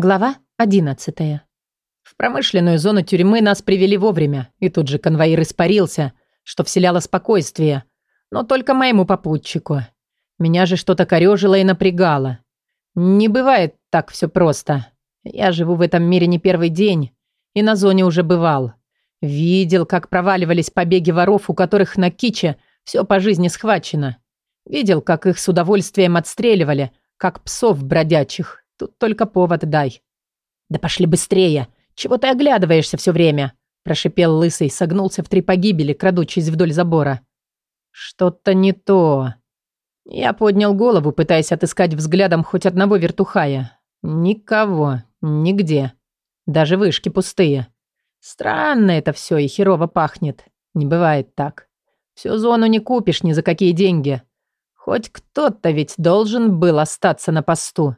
Глава 11. В промышленную зону тюрьмы нас привели вовремя, и тут же конвоир испарился, что вселяло спокойствие, но только моему попутчику. Меня же что-то корёжило и напрягало. Не бывает так все просто. Я живу в этом мире не первый день, и на зоне уже бывал. Видел, как проваливались побеги воров, у которых на киче все по жизни схвачено. Видел, как их с удовольствием отстреливали, как псов бродячих. Тут только повод дай. «Да пошли быстрее! Чего ты оглядываешься все время?» Прошипел лысый, согнулся в три погибели, крадучись вдоль забора. «Что-то не то». Я поднял голову, пытаясь отыскать взглядом хоть одного вертухая. Никого, нигде. Даже вышки пустые. Странно это все и херово пахнет. Не бывает так. Всю зону не купишь ни за какие деньги. Хоть кто-то ведь должен был остаться на посту.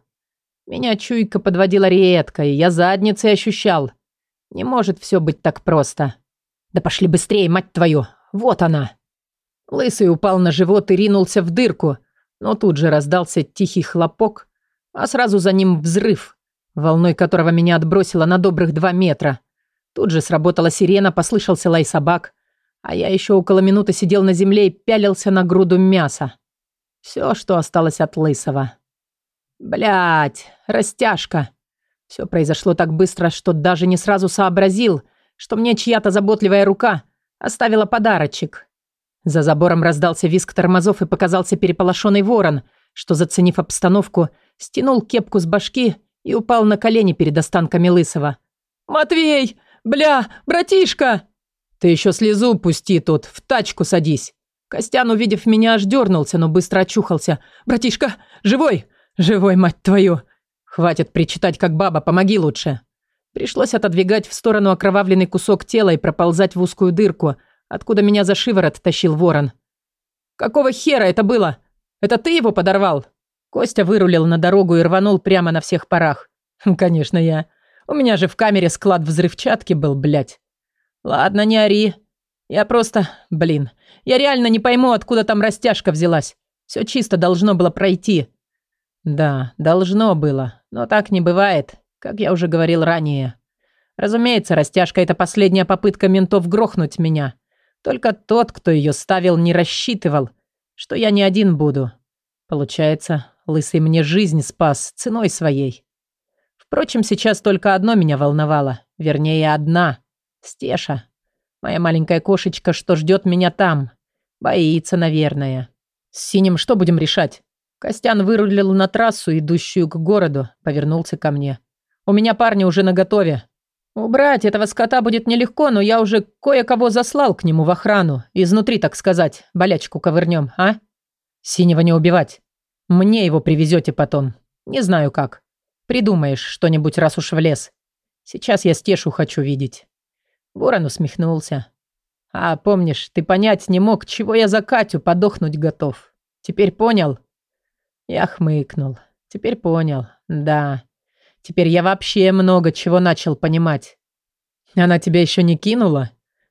Меня чуйка подводила редко, и я задницей ощущал. Не может все быть так просто. Да пошли быстрее, мать твою. Вот она. Лысый упал на живот и ринулся в дырку, но тут же раздался тихий хлопок, а сразу за ним взрыв, волной которого меня отбросило на добрых два метра. Тут же сработала сирена, послышался лай собак, а я еще около минуты сидел на земле и пялился на груду мяса. Все, что осталось от Лысого. Блять, растяжка. Все произошло так быстро, что даже не сразу сообразил, что мне чья-то заботливая рука оставила подарочек. За забором раздался визг тормозов и показался переполошенный ворон, что, заценив обстановку, стянул кепку с башки и упал на колени перед останками Лысого. «Матвей! Бля, братишка!» «Ты еще слезу пусти тут, в тачку садись!» Костян, увидев меня, аж дернулся, но быстро очухался. «Братишка, живой! «Живой, мать твою! Хватит причитать, как баба, помоги лучше!» Пришлось отодвигать в сторону окровавленный кусок тела и проползать в узкую дырку, откуда меня за шиворот тащил ворон. «Какого хера это было? Это ты его подорвал?» Костя вырулил на дорогу и рванул прямо на всех парах. «Хм, «Конечно я. У меня же в камере склад взрывчатки был, блядь. Ладно, не ори. Я просто... Блин. Я реально не пойму, откуда там растяжка взялась. Все чисто должно было пройти. Да, должно было, но так не бывает, как я уже говорил ранее. Разумеется, растяжка – это последняя попытка ментов грохнуть меня. Только тот, кто ее ставил, не рассчитывал, что я не один буду. Получается, лысый мне жизнь спас ценой своей. Впрочем, сейчас только одно меня волновало. Вернее, одна. Стеша. Моя маленькая кошечка, что ждет меня там. Боится, наверное. С синим что будем решать? Костян вырулил на трассу, идущую к городу, повернулся ко мне. «У меня парни уже наготове. Убрать этого скота будет нелегко, но я уже кое-кого заслал к нему в охрану. Изнутри, так сказать, болячку ковырнем, а? Синего не убивать. Мне его привезете потом. Не знаю как. Придумаешь что-нибудь, раз уж в лес. Сейчас я Стешу хочу видеть». Ворон усмехнулся. «А помнишь, ты понять не мог, чего я за Катю подохнуть готов. Теперь понял?» Я хмыкнул. Теперь понял. Да. Теперь я вообще много чего начал понимать. Она тебя еще не кинула?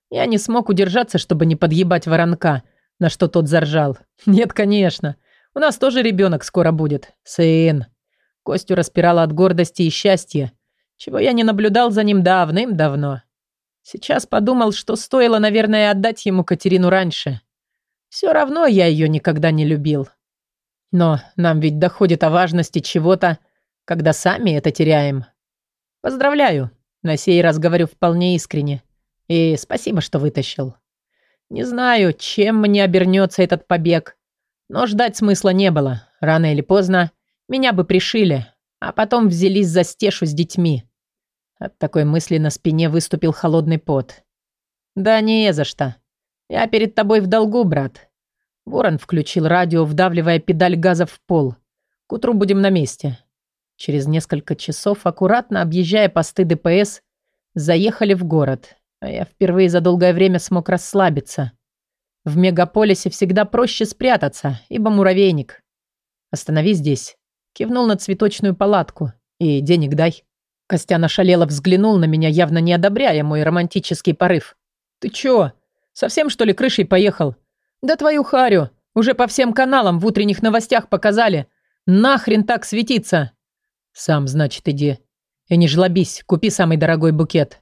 Я не смог удержаться, чтобы не подъебать воронка, на что тот заржал. Нет, конечно. У нас тоже ребенок скоро будет. Сын. Костю распирала от гордости и счастья, чего я не наблюдал за ним давным-давно. Сейчас подумал, что стоило, наверное, отдать ему Катерину раньше. Все равно я ее никогда не любил. Но нам ведь доходит о важности чего-то, когда сами это теряем. Поздравляю. На сей раз говорю вполне искренне. И спасибо, что вытащил. Не знаю, чем мне обернется этот побег, но ждать смысла не было. Рано или поздно меня бы пришили, а потом взялись за стешу с детьми. От такой мысли на спине выступил холодный пот. «Да не за что. Я перед тобой в долгу, брат. Ворон включил радио, вдавливая педаль газа в пол. К утру будем на месте. Через несколько часов, аккуратно объезжая посты ДПС, заехали в город. А я впервые за долгое время смог расслабиться. В мегаполисе всегда проще спрятаться, ибо муравейник. «Останови здесь», — кивнул на цветочную палатку. «И денег дай». Костян ошалело взглянул на меня, явно не одобряя мой романтический порыв. «Ты чё? Совсем, что ли, крышей поехал? «Да твою харю! Уже по всем каналам в утренних новостях показали. Нахрен так светиться?» «Сам, значит, иди. И не жлобись, купи самый дорогой букет».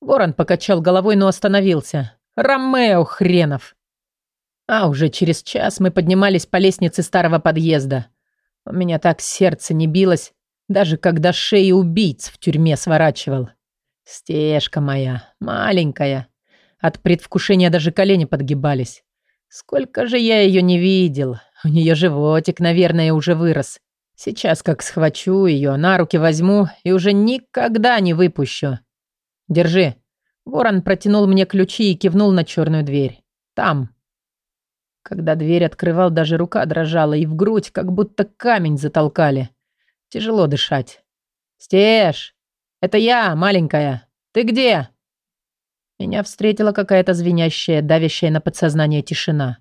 Ворон покачал головой, но остановился. «Ромео хренов!» А уже через час мы поднимались по лестнице старого подъезда. У меня так сердце не билось, даже когда шеи убийц в тюрьме сворачивал. Стежка моя, маленькая. От предвкушения даже колени подгибались. Сколько же я ее не видел. У нее животик, наверное, уже вырос. Сейчас как схвачу ее, на руки возьму и уже никогда не выпущу. Держи. Ворон протянул мне ключи и кивнул на черную дверь. Там. Когда дверь открывал, даже рука дрожала, и в грудь как будто камень затолкали. Тяжело дышать. «Стеж! Это я, маленькая! Ты где?» Меня встретила какая-то звенящая, давящая на подсознание тишина.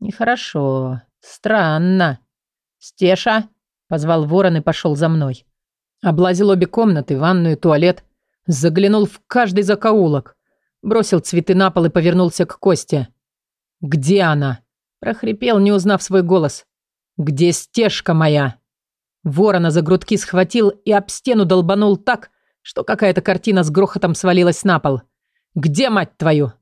Нехорошо. Странно. «Стеша!» — позвал ворон и пошел за мной. Облазил обе комнаты, ванную, туалет. Заглянул в каждый закоулок. Бросил цветы на пол и повернулся к Косте. «Где она?» — прохрипел, не узнав свой голос. «Где стежка моя?» Ворона за грудки схватил и об стену долбанул так, что какая-то картина с грохотом свалилась на пол. «Где, мать твою?»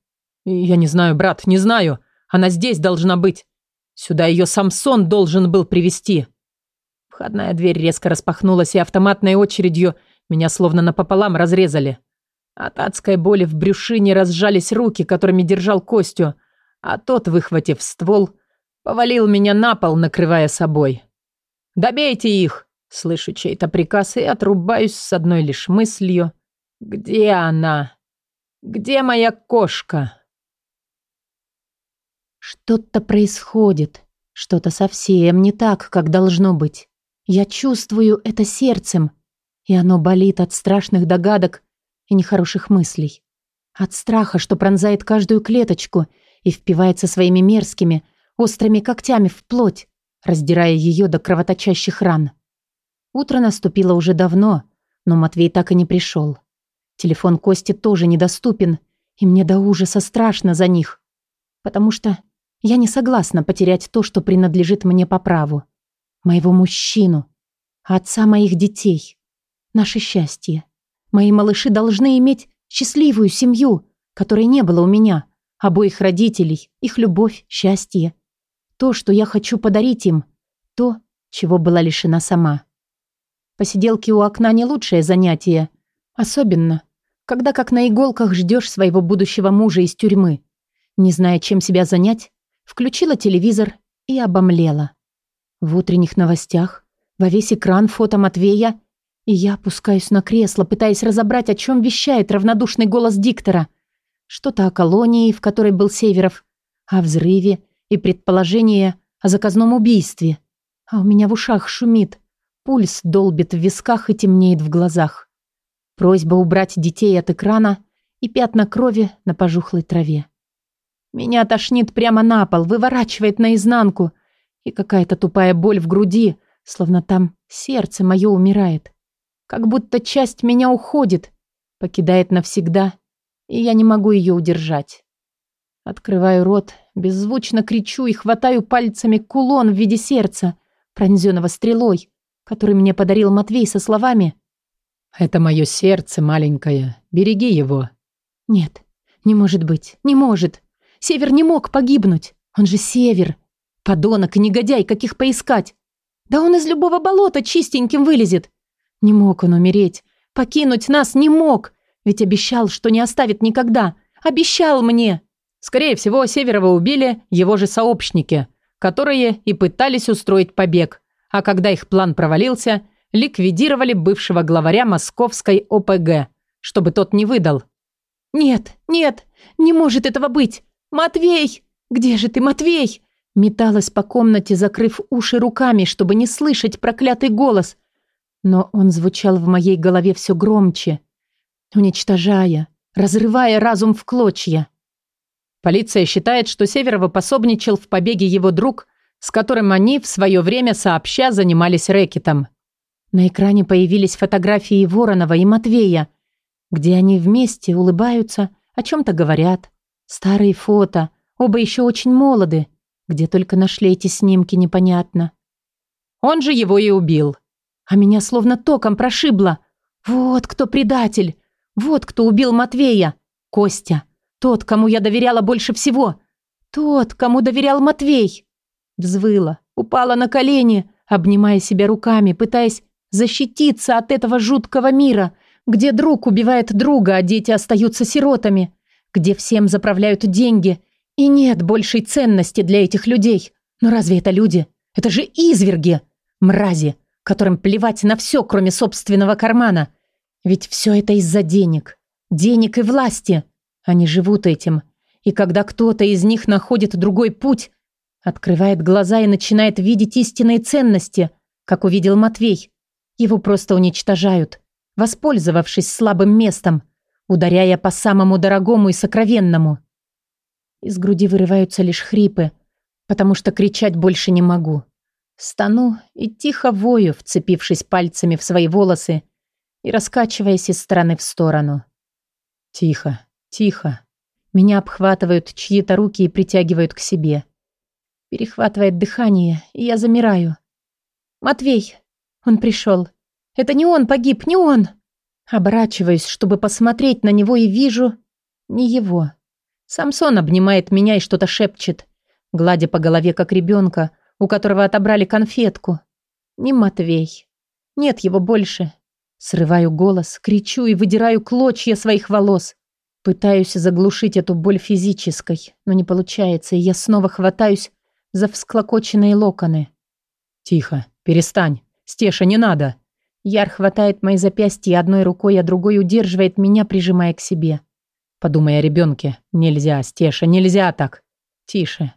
«Я не знаю, брат, не знаю. Она здесь должна быть. Сюда ее Самсон должен был привести. Входная дверь резко распахнулась, и автоматной очередью меня словно напополам разрезали. От адской боли в брюшине разжались руки, которыми держал Костю, а тот, выхватив ствол, повалил меня на пол, накрывая собой. «Добейте их!» Слышу чей-то приказ и отрубаюсь с одной лишь мыслью. «Где она? Где моя кошка?» Что-то происходит. Что-то совсем не так, как должно быть. Я чувствую это сердцем, и оно болит от страшных догадок и нехороших мыслей. От страха, что пронзает каждую клеточку и впивается своими мерзкими, острыми когтями в плоть, раздирая ее до кровоточащих ран. Утро наступило уже давно, но Матвей так и не пришел. Телефон Кости тоже недоступен, и мне до ужаса страшно за них. Потому что я не согласна потерять то, что принадлежит мне по праву. Моего мужчину, отца моих детей, наше счастье. Мои малыши должны иметь счастливую семью, которой не было у меня, обоих родителей, их любовь, счастье. То, что я хочу подарить им, то, чего была лишена сама. Посиделки у окна не лучшее занятие, особенно, когда как на иголках ждешь своего будущего мужа из тюрьмы. Не зная, чем себя занять, включила телевизор и обомлела. В утренних новостях во весь экран фото Матвея, и я опускаюсь на кресло, пытаясь разобрать, о чем вещает равнодушный голос диктора. Что-то о колонии, в которой был Северов, о взрыве и предположение о заказном убийстве. А у меня в ушах шумит, пульс долбит в висках и темнеет в глазах. Просьба убрать детей от экрана и пятна крови на пожухлой траве. Меня тошнит прямо на пол, выворачивает наизнанку, и какая-то тупая боль в груди, словно там сердце мое умирает. Как будто часть меня уходит, покидает навсегда, и я не могу ее удержать. Открываю рот, беззвучно кричу и хватаю пальцами кулон в виде сердца, пронзенного стрелой, который мне подарил Матвей со словами «Это мое сердце маленькое, береги его». «Нет, не может быть, не может. Север не мог погибнуть. Он же Север. Подонок и негодяй, каких поискать. Да он из любого болота чистеньким вылезет. Не мог он умереть. Покинуть нас не мог. Ведь обещал, что не оставит никогда. Обещал мне. Скорее всего, Северова убили его же сообщники, которые и пытались устроить побег. А когда их план провалился, ликвидировали бывшего главаря московской ОПГ, чтобы тот не выдал. «Нет, нет, не может этого быть. Матвей! Где же ты, Матвей?» Металась по комнате, закрыв уши руками, чтобы не слышать проклятый голос. Но он звучал в моей голове все громче, уничтожая, разрывая разум в клочья. Полиция считает, что Северова пособничал в побеге его друг, с которым они в свое время сообща занимались рэкетом. На экране появились фотографии Воронова и Матвея, где они вместе улыбаются, о чем-то говорят. Старые фото, оба еще очень молоды. Где только нашли эти снимки, непонятно. Он же его и убил. А меня словно током прошибло. Вот кто предатель. Вот кто убил Матвея. Костя. Тот, кому я доверяла больше всего. Тот, кому доверял Матвей. Взвыла, упала на колени, обнимая себя руками, пытаясь защититься от этого жуткого мира, где друг убивает друга, а дети остаются сиротами, где всем заправляют деньги, и нет большей ценности для этих людей. Но разве это люди? Это же изверги, мрази, которым плевать на все, кроме собственного кармана. Ведь все это из-за денег. Денег и власти. Они живут этим. И когда кто-то из них находит другой путь, открывает глаза и начинает видеть истинные ценности, как увидел Матвей, его просто уничтожают, воспользовавшись слабым местом, ударяя по самому дорогому и сокровенному. Из груди вырываются лишь хрипы, потому что кричать больше не могу. Стану и тихо вою, вцепившись пальцами в свои волосы и раскачиваясь из стороны в сторону. Тихо, тихо. Меня обхватывают чьи-то руки и притягивают к себе. Перехватывает дыхание, и я замираю. «Матвей!» Он пришел. «Это не он погиб, не он!» Оборачиваюсь, чтобы посмотреть на него, и вижу... Не его. Самсон обнимает меня и что-то шепчет, гладя по голове, как ребенка, у которого отобрали конфетку. Не Матвей. Нет его больше. Срываю голос, кричу и выдираю клочья своих волос. Пытаюсь заглушить эту боль физической, но не получается, и я снова хватаюсь за всклокоченные локоны. «Тихо, перестань. Стеша, не надо!» Яр хватает мои запястья одной рукой, а другой удерживает меня, прижимая к себе. Подумай о ребенке. Нельзя, Стеша, нельзя так. Тише,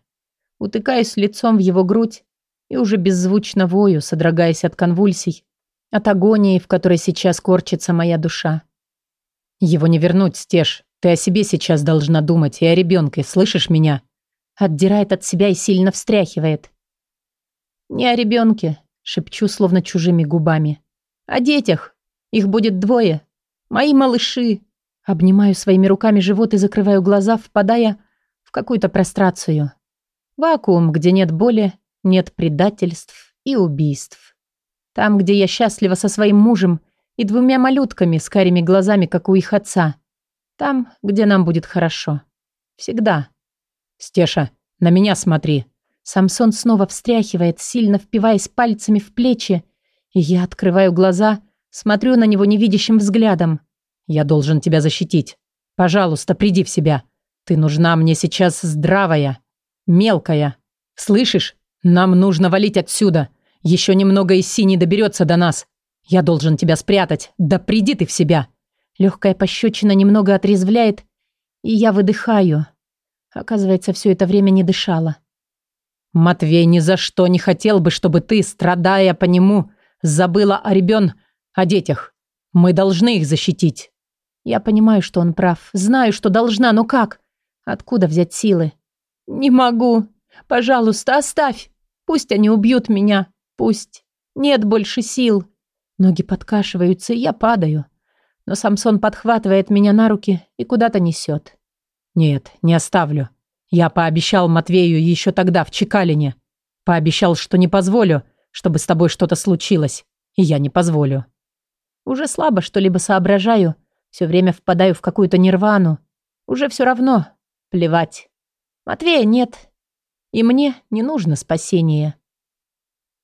утыкаюсь лицом в его грудь и уже беззвучно вою, содрогаясь от конвульсий, от агонии, в которой сейчас корчится моя душа. Его не вернуть, Стеж. Ты о себе сейчас должна думать и о ребенке, слышишь меня? Отдирает от себя и сильно встряхивает. Не о ребенке, шепчу словно чужими губами. О детях. Их будет двое. Мои малыши. Обнимаю своими руками живот и закрываю глаза, впадая в какую-то прострацию. Вакуум, где нет боли, нет предательств и убийств. Там, где я счастлива со своим мужем и двумя малютками с карими глазами, как у их отца. Там, где нам будет хорошо. Всегда. Стеша, на меня смотри. Самсон снова встряхивает, сильно впиваясь пальцами в плечи, и я открываю глаза, смотрю на него невидящим взглядом. Я должен тебя защитить. Пожалуйста, приди в себя. Ты нужна мне сейчас здравая. Мелкая. Слышишь? Нам нужно валить отсюда. Еще немного и синий доберется до нас. Я должен тебя спрятать. Да приди ты в себя. Легкая пощечина немного отрезвляет, и я выдыхаю. Оказывается, все это время не дышала. Матвей ни за что не хотел бы, чтобы ты, страдая по нему, забыла о ребен, о детях. Мы должны их защитить. Я понимаю, что он прав. Знаю, что должна, но как? Откуда взять силы? «Не могу. Пожалуйста, оставь. Пусть они убьют меня. Пусть. Нет больше сил». Ноги подкашиваются, и я падаю. Но Самсон подхватывает меня на руки и куда-то несет. «Нет, не оставлю. Я пообещал Матвею еще тогда в Чекалине. Пообещал, что не позволю, чтобы с тобой что-то случилось. И я не позволю». Уже слабо что-либо соображаю. Все время впадаю в какую-то нирвану. Уже все равно. Плевать. Матвея нет. И мне не нужно спасение.